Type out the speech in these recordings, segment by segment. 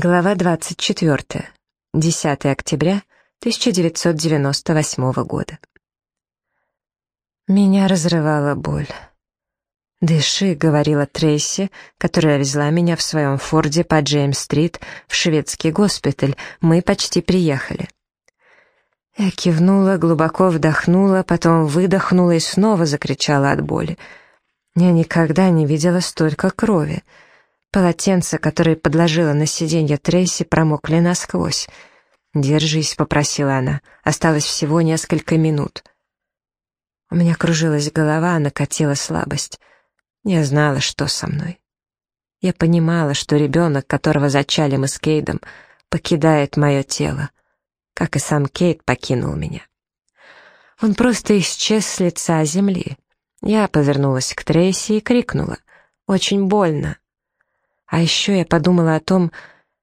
Глава 24. 10 октября 1998 года. Меня разрывала боль. «Дыши», — говорила Трейси, которая везла меня в своем форде по Джеймс-стрит в шведский госпиталь. Мы почти приехали. Я кивнула, глубоко вдохнула, потом выдохнула и снова закричала от боли. Я никогда не видела столько крови. Полотенца, которые подложила на сиденье Трейси, промокли насквозь. «Держись», — попросила она. «Осталось всего несколько минут». У меня кружилась голова, накатила слабость. Я знала, что со мной. Я понимала, что ребенок, которого зачали мы с Кейдом, покидает мое тело, как и сам Кейд покинул меня. Он просто исчез с лица земли. Я повернулась к Трейси и крикнула. «Очень больно!» А еще я подумала о том,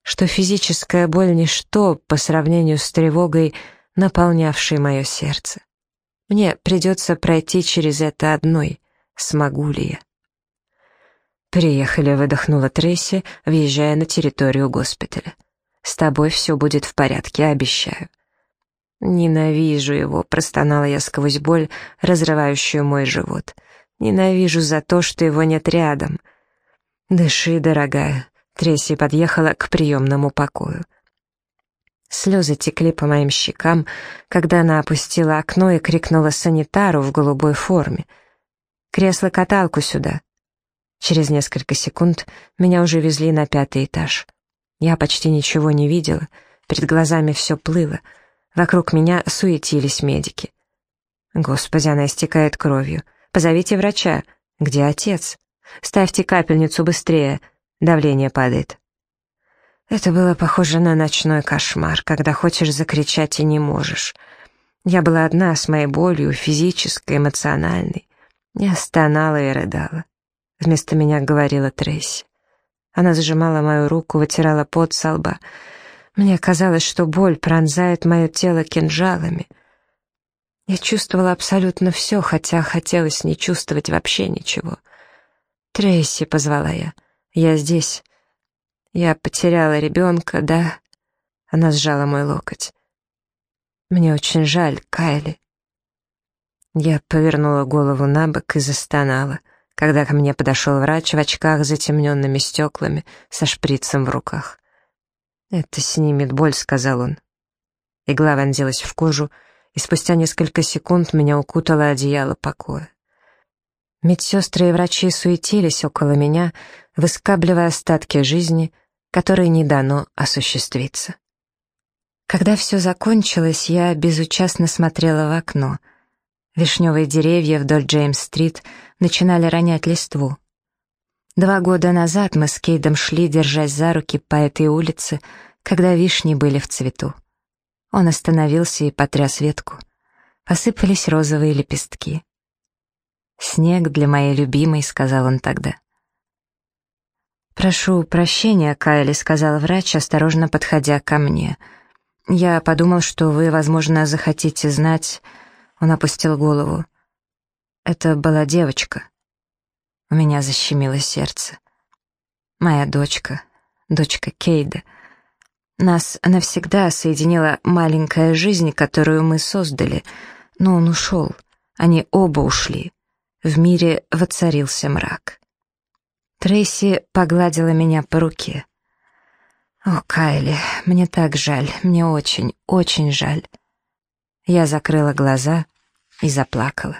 что физическая боль — ничто по сравнению с тревогой, наполнявшей мое сердце. Мне придется пройти через это одной. Смогу ли я? «Приехали», — выдохнула Трейси, въезжая на территорию госпиталя. «С тобой все будет в порядке, обещаю». «Ненавижу его», — простонала я сквозь боль, разрывающую мой живот. «Ненавижу за то, что его нет рядом». «Дыши, дорогая», — Тресси подъехала к приемному покою. Слезы текли по моим щекам, когда она опустила окно и крикнула санитару в голубой форме. «Кресло-каталку сюда». Через несколько секунд меня уже везли на пятый этаж. Я почти ничего не видела, перед глазами все плыло. Вокруг меня суетились медики. Господи, она истекает кровью. Позовите врача. Где отец? Ставьте капельницу быстрее, давление падает. Это было похоже на ночной кошмар, когда хочешь закричать и не можешь. Я была одна с моей болью, физической, эмоциональной. Я стонала и рыдала. Вместо меня говорила Трейси. Она зажимала мою руку, вытирала пот со лба. Мне казалось, что боль пронзает мое тело кинжалами. Я чувствовала абсолютно все, хотя хотелось не чувствовать вообще ничего — «Трейси», — позвала я, — «я здесь. Я потеряла ребенка, да?» Она сжала мой локоть. «Мне очень жаль, Кайли». Я повернула голову на бок и застонала, когда ко мне подошел врач в очках с затемненными стеклами, со шприцем в руках. «Это снимет боль», — сказал он. Игла вонзилась в кожу, и спустя несколько секунд меня укутало одеяло покоя. Медсестры и врачи суетились около меня, выскабливая остатки жизни, которые не дано осуществиться. Когда все закончилось, я безучастно смотрела в окно. Вишневые деревья вдоль Джеймс-стрит начинали ронять листву. Два года назад мы с Кейдом шли, держась за руки по этой улице, когда вишни были в цвету. Он остановился и потряс ветку. Посыпались розовые лепестки. «Снег для моей любимой», — сказал он тогда. «Прошу прощения, Кайли», — сказал врач, осторожно подходя ко мне. «Я подумал, что вы, возможно, захотите знать...» Он опустил голову. «Это была девочка». У меня защемило сердце. «Моя дочка, дочка Кейда. Нас навсегда соединила маленькая жизнь, которую мы создали, но он ушел. Они оба ушли. В мире воцарился мрак. Трейси погладила меня по руке. «О, Кайли, мне так жаль, мне очень, очень жаль». Я закрыла глаза и заплакала.